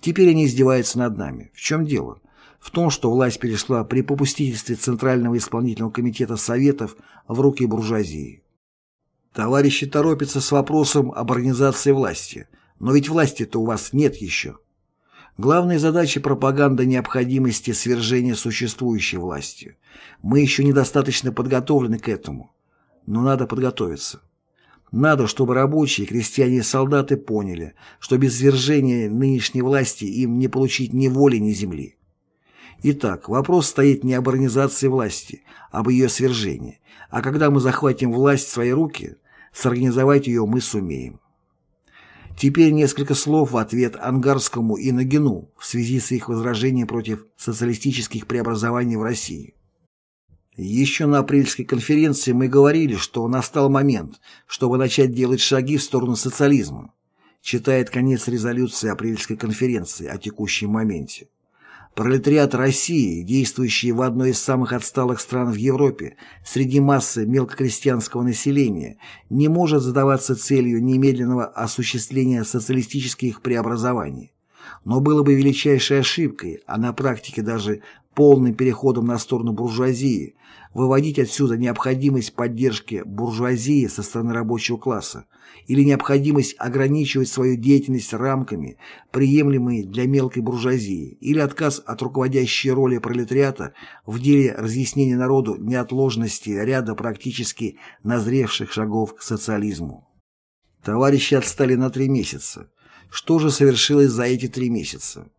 Теперь они издеваются над нами. В чем дело? В том, что власть перешла при попустительстве Центрального исполнительного комитета Советов в руки буржуазии. Товарищи торопятся с вопросом об организации власти. Но ведь власти-то у вас нет еще. Главная задача пропаганда необходимости свержения существующей власти. Мы еще недостаточно подготовлены к этому. Но надо подготовиться. Надо, чтобы рабочие, крестьяне и солдаты поняли, что без свержения нынешней власти им не получить ни воли, ни земли. Итак, вопрос стоит не об организации власти, а об ее свержении. А когда мы захватим власть в свои руки, сорганизовать ее мы сумеем. Теперь несколько слов в ответ Ангарскому и Нагину в связи с их возражением против социалистических преобразований в России. Еще на апрельской конференции мы говорили, что настал момент, чтобы начать делать шаги в сторону социализма, читает конец резолюции апрельской конференции о текущем моменте. Пролетариат России, действующий в одной из самых отсталых стран в Европе, среди массы мелкокрестьянского населения, не может задаваться целью немедленного осуществления социалистических преобразований. Но было бы величайшей ошибкой, а на практике даже полным переходом на сторону буржуазии, выводить отсюда необходимость поддержки буржуазии со стороны рабочего класса или необходимость ограничивать свою деятельность рамками, приемлемыми для мелкой буржуазии, или отказ от руководящей роли пролетариата в деле разъяснения народу неотложности ряда практически назревших шагов к социализму. Товарищи отстали на три месяца. Что же совершилось за эти три месяца?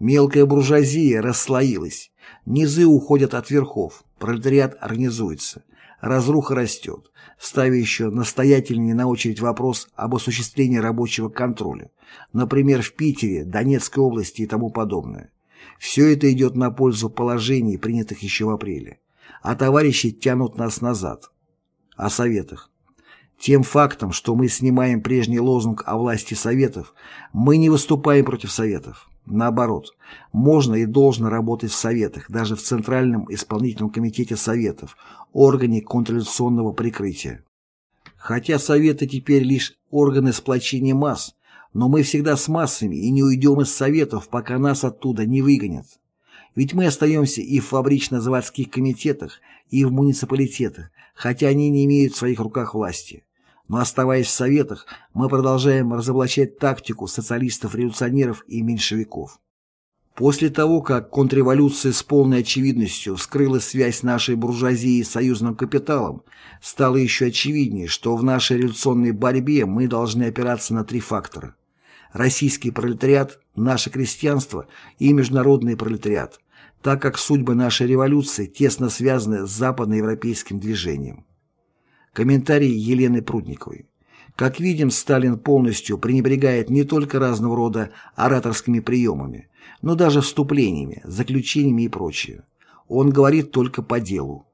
Мелкая буржуазия расслоилась, низы уходят от верхов, пролетариат организуется, разруха растет, ставя еще настоятельнее на очередь вопрос об осуществлении рабочего контроля, например, в Питере, Донецкой области и тому подобное. Все это идет на пользу положений, принятых еще в апреле. А товарищи тянут нас назад. О советах. Тем фактом, что мы снимаем прежний лозунг о власти Советов, мы не выступаем против Советов. Наоборот, можно и должно работать в Советах, даже в Центральном исполнительном комитете Советов, органе контрреволюционного прикрытия. Хотя Советы теперь лишь органы сплочения масс, но мы всегда с массами и не уйдем из Советов, пока нас оттуда не выгонят. Ведь мы остаемся и в фабрично-заводских комитетах, и в муниципалитетах, хотя они не имеют в своих руках власти. Но оставаясь в Советах, мы продолжаем разоблачать тактику социалистов-революционеров и меньшевиков. После того, как контрреволюция с полной очевидностью вскрыла связь нашей буржуазии с союзным капиталом, стало еще очевиднее, что в нашей революционной борьбе мы должны опираться на три фактора. Российский пролетариат, наше крестьянство и международный пролетариат, так как судьбы нашей революции тесно связаны с западноевропейским движением. Комментарий Елены Прудниковой. Как видим, Сталин полностью пренебрегает не только разного рода ораторскими приемами, но даже вступлениями, заключениями и прочее. Он говорит только по делу.